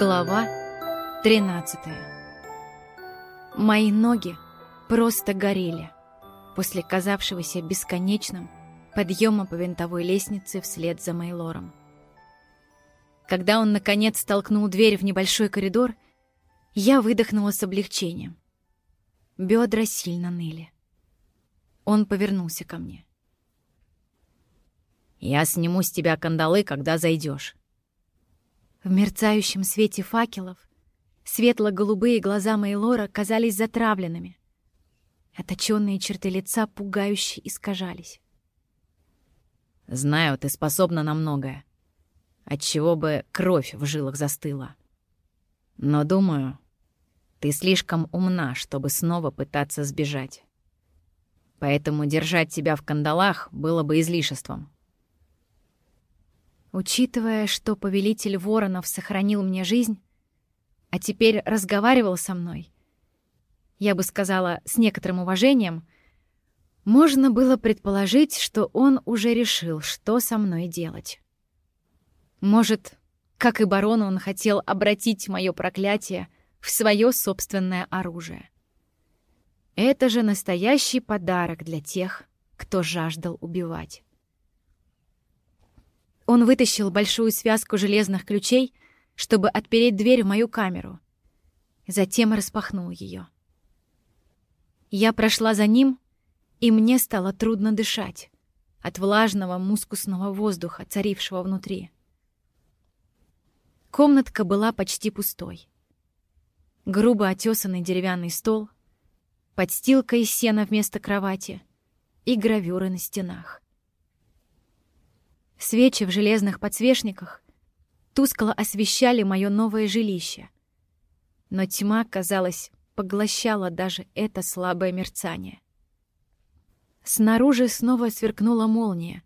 Глава 13 Мои ноги просто горели после казавшегося бесконечным подъема по винтовой лестнице вслед за Мейлором. Когда он, наконец, толкнул дверь в небольшой коридор, я выдохнула с облегчением. Бедра сильно ныли. Он повернулся ко мне. «Я сниму с тебя кандалы, когда зайдешь. В мерцающем свете факелов светло-голубые глаза Мейлора казались затравленными. Оточенные черты лица пугающе искажались. «Знаю, ты способна на многое. Отчего бы кровь в жилах застыла. Но, думаю, ты слишком умна, чтобы снова пытаться сбежать. Поэтому держать тебя в кандалах было бы излишеством. Учитывая, что повелитель воронов сохранил мне жизнь, а теперь разговаривал со мной, я бы сказала, с некоторым уважением, можно было предположить, что он уже решил, что со мной делать. Может, как и барон, он хотел обратить мое проклятие в свое собственное оружие. Это же настоящий подарок для тех, кто жаждал убивать. Он вытащил большую связку железных ключей, чтобы отпереть дверь в мою камеру. Затем распахнул ее. Я прошла за ним, и мне стало трудно дышать от влажного мускусного воздуха, царившего внутри. Комнатка была почти пустой. Грубо отесанный деревянный стол, подстилка из сена вместо кровати и гравюры на стенах. Свечи в железных подсвечниках тускло освещали мое новое жилище. Но тьма, казалось, поглощала даже это слабое мерцание. Снаружи снова сверкнула молния,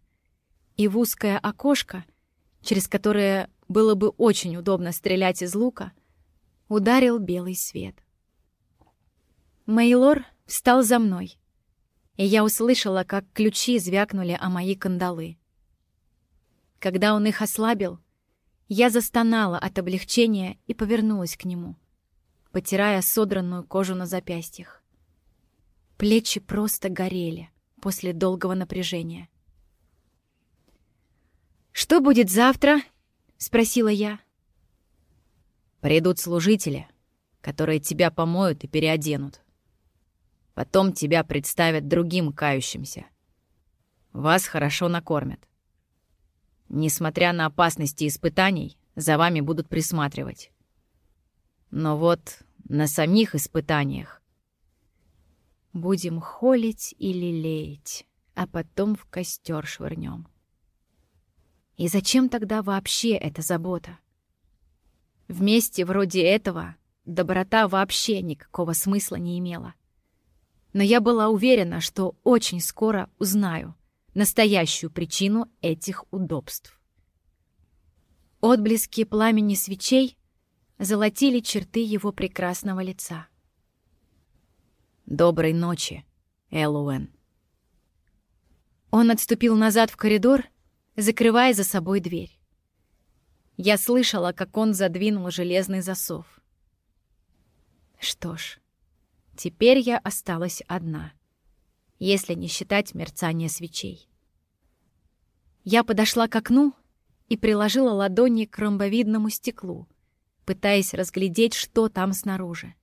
и в узкое окошко, через которое было бы очень удобно стрелять из лука, ударил белый свет. Мейлор встал за мной, и я услышала, как ключи звякнули о мои кандалы. Когда он их ослабил, я застонала от облегчения и повернулась к нему, потирая содранную кожу на запястьях. Плечи просто горели после долгого напряжения. «Что будет завтра?» — спросила я. «Придут служители, которые тебя помоют и переоденут. Потом тебя представят другим кающимся. Вас хорошо накормят. Несмотря на опасности испытаний, за вами будут присматривать. Но вот на самих испытаниях будем холить или лелеять, а потом в костер швырнем. И зачем тогда вообще эта забота? Вместе вроде этого доброта вообще никакого смысла не имела. Но я была уверена, что очень скоро узнаю — настоящую причину этих удобств. Отблески пламени свечей золотили черты его прекрасного лица. «Доброй ночи, Элуэн». Он отступил назад в коридор, закрывая за собой дверь. Я слышала, как он задвинул железный засов. Что ж, теперь я осталась одна — если не считать мерцание свечей. Я подошла к окну и приложила ладони к ромбовидному стеклу, пытаясь разглядеть, что там снаружи.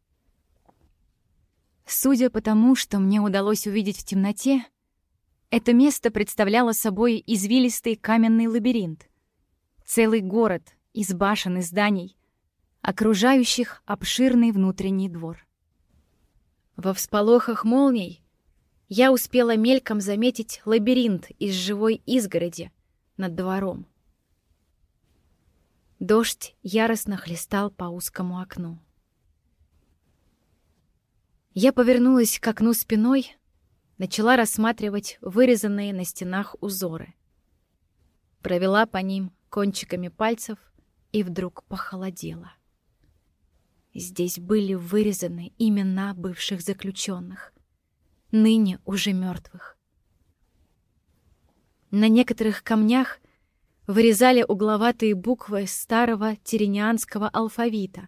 Судя по тому, что мне удалось увидеть в темноте, это место представляло собой извилистый каменный лабиринт. Целый город из башен и зданий, окружающих обширный внутренний двор. Во всполохах молний я успела мельком заметить лабиринт из живой изгороди над двором. Дождь яростно хлестал по узкому окну. Я повернулась к окну спиной, начала рассматривать вырезанные на стенах узоры. Провела по ним кончиками пальцев и вдруг похолодела. Здесь были вырезаны имена бывших заключенных — ныне уже мертвых. На некоторых камнях вырезали угловатые буквы старого теренианского алфавита.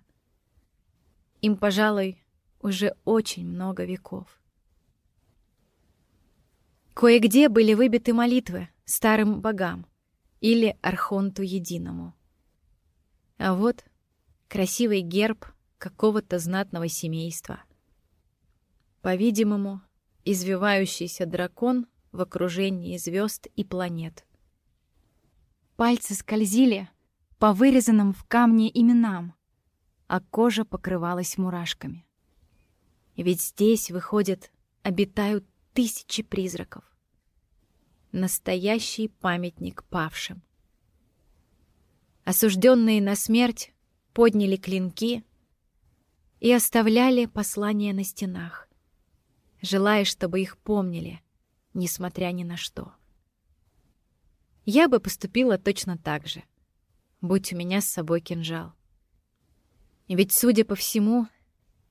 Им, пожалуй, уже очень много веков. Кое-где были выбиты молитвы старым богам или Архонту Единому. А вот красивый герб какого-то знатного семейства. По-видимому, извивающийся дракон в окружении звезд и планет. Пальцы скользили по вырезанным в камне именам, а кожа покрывалась мурашками. Ведь здесь, выходит, обитают тысячи призраков. Настоящий памятник павшим. Осужденные на смерть подняли клинки и оставляли послания на стенах, желая, чтобы их помнили, несмотря ни на что. Я бы поступила точно так же, будь у меня с собой кинжал. Ведь, судя по всему,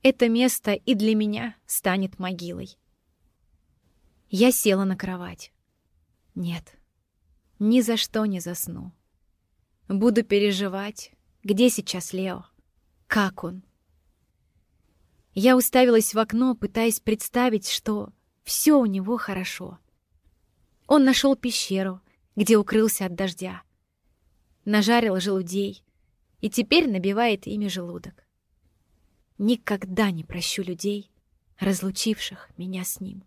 это место и для меня станет могилой. Я села на кровать. Нет, ни за что не засну. Буду переживать, где сейчас Лео, как он. Я уставилась в окно, пытаясь представить, что все у него хорошо. Он нашел пещеру, где укрылся от дождя. Нажарил желудей и теперь набивает ими желудок. Никогда не прощу людей, разлучивших меня с ним.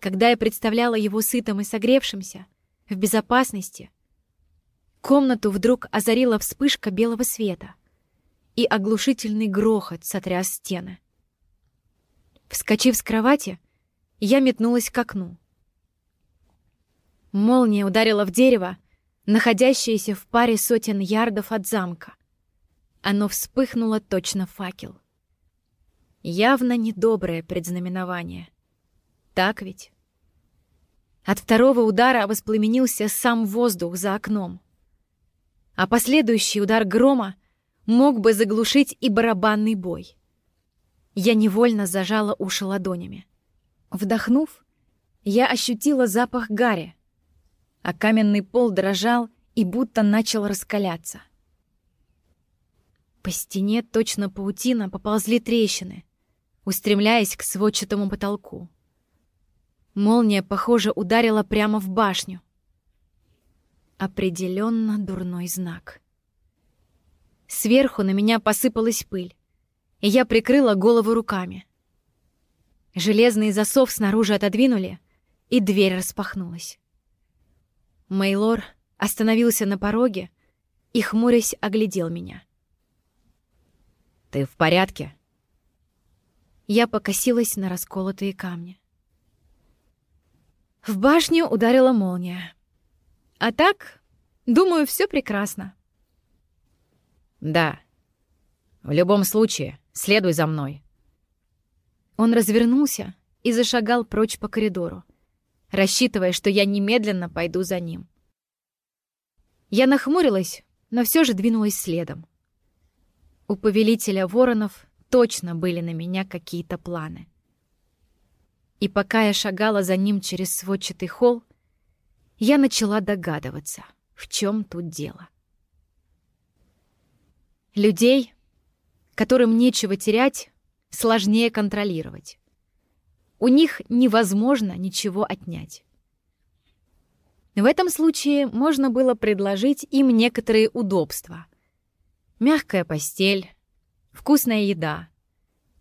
Когда я представляла его сытым и согревшимся, в безопасности, комнату вдруг озарила вспышка белого света, и оглушительный грохот сотряс стены. Вскочив с кровати, я метнулась к окну. Молния ударила в дерево, находящееся в паре сотен ярдов от замка. Оно вспыхнуло точно факел. Явно недоброе предзнаменование. Так ведь? От второго удара воспламенился сам воздух за окном. А последующий удар грома мог бы заглушить и барабанный бой. Я невольно зажала уши ладонями. Вдохнув, я ощутила запах гари, а каменный пол дрожал и будто начал раскаляться. По стене точно паутина поползли трещины, устремляясь к сводчатому потолку. Молния, похоже, ударила прямо в башню. Определенно дурной знак. Сверху на меня посыпалась пыль, и я прикрыла голову руками. Железный засов снаружи отодвинули, и дверь распахнулась. Мейлор остановился на пороге и, хмурясь, оглядел меня. «Ты в порядке?» Я покосилась на расколотые камни. В башню ударила молния. А так, думаю, все прекрасно. Да. В любом случае, следуй за мной. Он развернулся и зашагал прочь по коридору, рассчитывая, что я немедленно пойду за ним. Я нахмурилась, но все же двинулась следом. У повелителя воронов точно были на меня какие-то планы. И пока я шагала за ним через сводчатый холл, я начала догадываться, в чем тут дело. Людей, которым нечего терять, сложнее контролировать. У них невозможно ничего отнять. В этом случае можно было предложить им некоторые удобства. Мягкая постель, вкусная еда,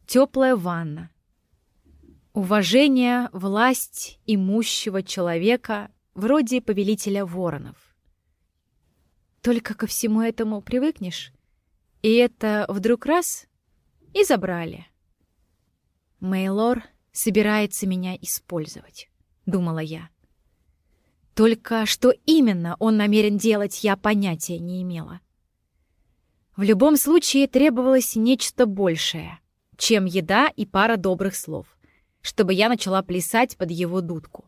теплая ванна, Уважение, власть имущего человека вроде повелителя воронов. Только ко всему этому привыкнешь, и это вдруг раз — и забрали. Мейлор собирается меня использовать, — думала я. Только что именно он намерен делать, я понятия не имела. В любом случае требовалось нечто большее, чем еда и пара добрых слов — чтобы я начала плясать под его дудку.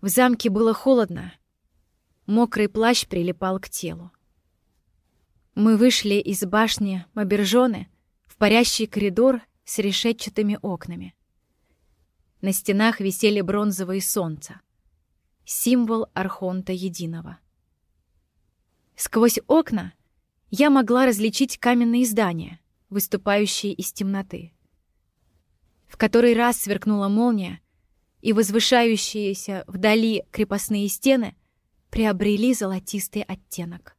В замке было холодно. Мокрый плащ прилипал к телу. Мы вышли из башни Мабержоны в парящий коридор с решетчатыми окнами. На стенах висели бронзовые солнца. символ Архонта Единого. Сквозь окна я могла различить каменные здания, выступающие из темноты. В который раз сверкнула молния, и возвышающиеся вдали крепостные стены приобрели золотистый оттенок.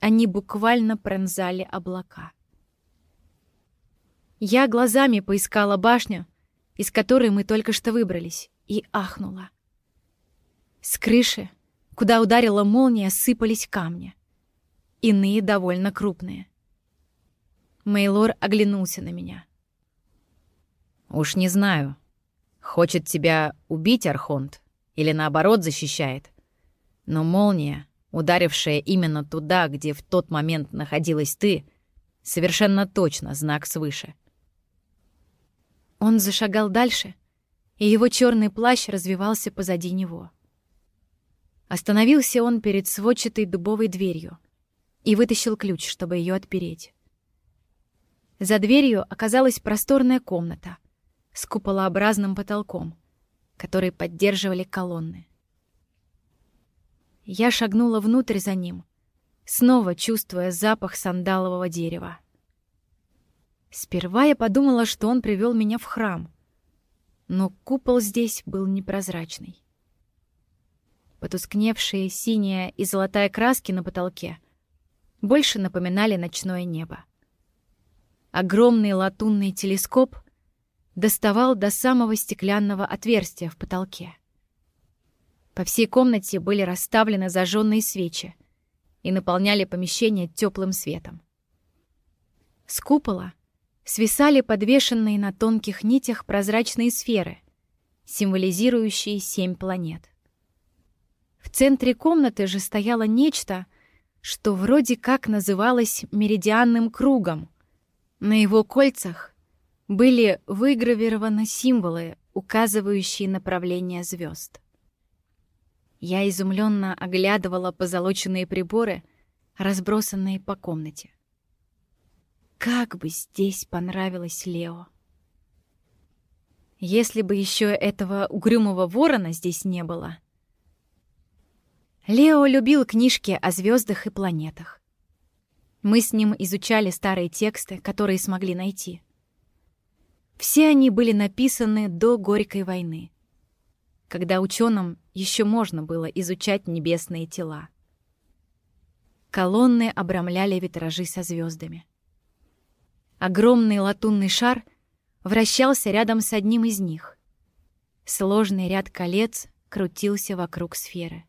Они буквально пронзали облака. Я глазами поискала башню, из которой мы только что выбрались, и ахнула. С крыши, куда ударила молния, сыпались камни. Иные довольно крупные. Мейлор оглянулся на меня. «Уж не знаю, хочет тебя убить Архонт или наоборот защищает. Но молния, ударившая именно туда, где в тот момент находилась ты, совершенно точно знак свыше». Он зашагал дальше, и его черный плащ развивался позади него. Остановился он перед сводчатой дубовой дверью и вытащил ключ, чтобы ее отпереть. За дверью оказалась просторная комната с куполообразным потолком, который поддерживали колонны. Я шагнула внутрь за ним, снова чувствуя запах сандалового дерева. Сперва я подумала, что он привел меня в храм, но купол здесь был непрозрачный. Потускневшие синяя и золотая краски на потолке больше напоминали ночное небо. Огромный латунный телескоп доставал до самого стеклянного отверстия в потолке. По всей комнате были расставлены зажженные свечи и наполняли помещение теплым светом. С купола свисали подвешенные на тонких нитях прозрачные сферы, символизирующие семь планет. В центре комнаты же стояло нечто, что вроде как называлось меридианным кругом. На его кольцах были выгравированы символы, указывающие направление звезд. Я изумленно оглядывала позолоченные приборы, разбросанные по комнате. Как бы здесь понравилось Лео! Если бы еще этого угрюмого ворона здесь не было — Лео любил книжки о звездах и планетах. Мы с ним изучали старые тексты, которые смогли найти. Все они были написаны до Горькой войны, когда ученым еще можно было изучать небесные тела. Колонны обрамляли витражи со звездами. Огромный латунный шар вращался рядом с одним из них. Сложный ряд колец крутился вокруг сферы.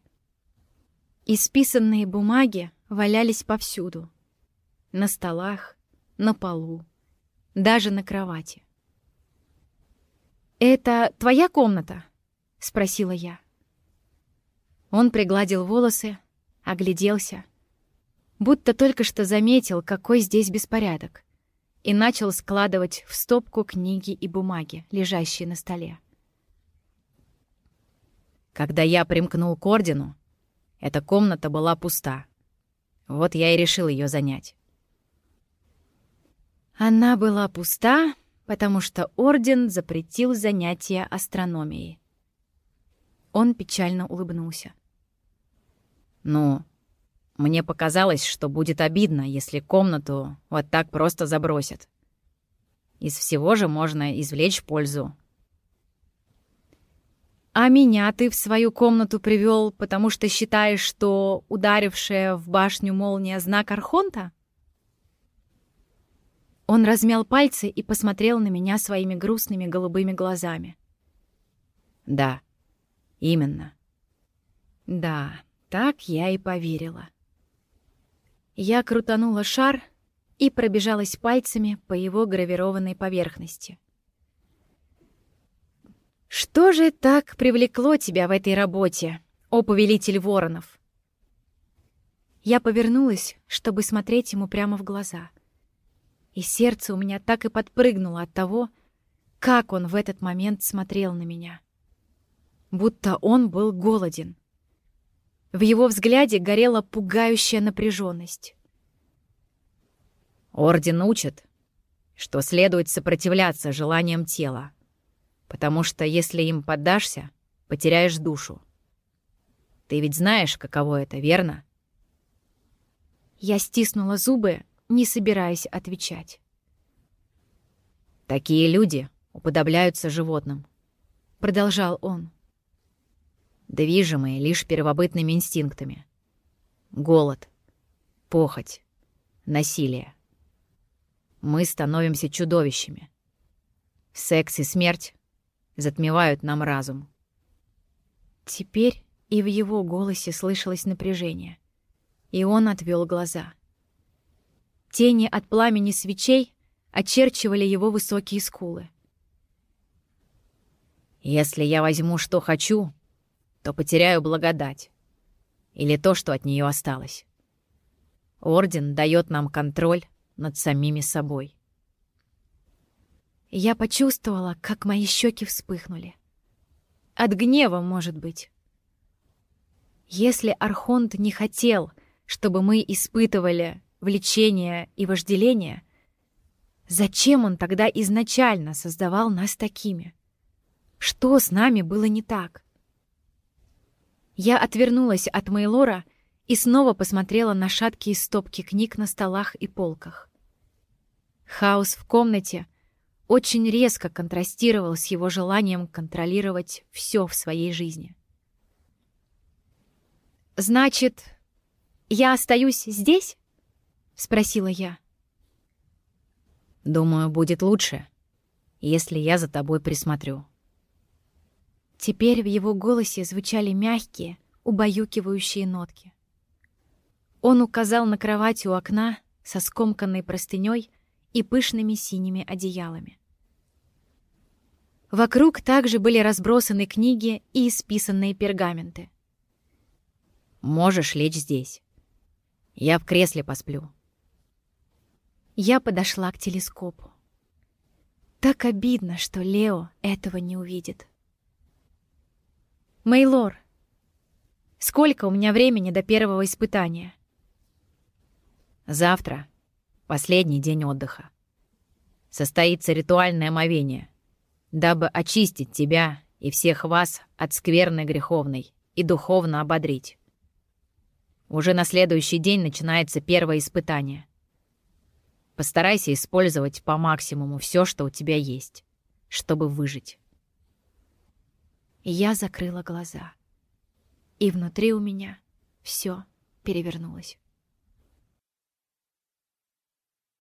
Исписанные бумаги валялись повсюду. На столах, на полу, даже на кровати. «Это твоя комната?» — спросила я. Он пригладил волосы, огляделся, будто только что заметил, какой здесь беспорядок, и начал складывать в стопку книги и бумаги, лежащие на столе. Когда я примкнул к ордену, эта комната была пуста. Вот я и решил ее занять. Она была пуста, потому что Орден запретил занятия астрономией. Он печально улыбнулся. «Ну, мне показалось, что будет обидно, если комнату вот так просто забросят. Из всего же можно извлечь пользу. «А меня ты в свою комнату привел, потому что считаешь, что ударившая в башню молния знак Архонта?» Он размял пальцы и посмотрел на меня своими грустными голубыми глазами. «Да, именно». «Да, так я и поверила». Я крутанула шар и пробежалась пальцами по его гравированной поверхности. «Что же так привлекло тебя в этой работе, о повелитель воронов?» Я повернулась, чтобы смотреть ему прямо в глаза. И сердце у меня так и подпрыгнуло от того, как он в этот момент смотрел на меня. Будто он был голоден. В его взгляде горела пугающая напряженность. «Орден учит, что следует сопротивляться желаниям тела», потому что если им поддашься, потеряешь душу. Ты ведь знаешь, каково это, верно? Я стиснула зубы, не собираясь отвечать. Такие люди уподобляются животным, продолжал он. Движимые лишь первобытными инстинктами. Голод, похоть, насилие. Мы становимся чудовищами. Секс и смерть затмевают нам разум. Теперь и в его голосе слышалось напряжение, и он отвел глаза. Тени от пламени свечей очерчивали его высокие скулы. «Если я возьму, что хочу, то потеряю благодать. Или то, что от нее осталось. Орден дает нам контроль над самими собой». Я почувствовала, как мои щеки вспыхнули. От гнева, может быть. Если Архонт не хотел, чтобы мы испытывали влечение и вожделение, зачем он тогда изначально создавал нас такими? Что с нами было не так? Я отвернулась от Мейлора и снова посмотрела на шаткие стопки книг на столах и полках. Хаос в комнате очень резко контрастировал с его желанием контролировать все в своей жизни. «Значит, я остаюсь здесь?» — спросила я. «Думаю, будет лучше, если я за тобой присмотрю». Теперь в его голосе звучали мягкие, убаюкивающие нотки. Он указал на кровать у окна со скомканной простыней и пышными синими одеялами. Вокруг также были разбросаны книги и исписанные пергаменты. Можешь лечь здесь. Я в кресле посплю. Я подошла к телескопу. Так обидно, что Лео этого не увидит. Мейлор, сколько у меня времени до первого испытания? Завтра. Последний день отдыха. Состоится ритуальное омовение, дабы очистить тебя и всех вас от скверной греховной и духовно ободрить. Уже на следующий день начинается первое испытание. Постарайся использовать по максимуму все, что у тебя есть, чтобы выжить. Я закрыла глаза. И внутри у меня все перевернулось.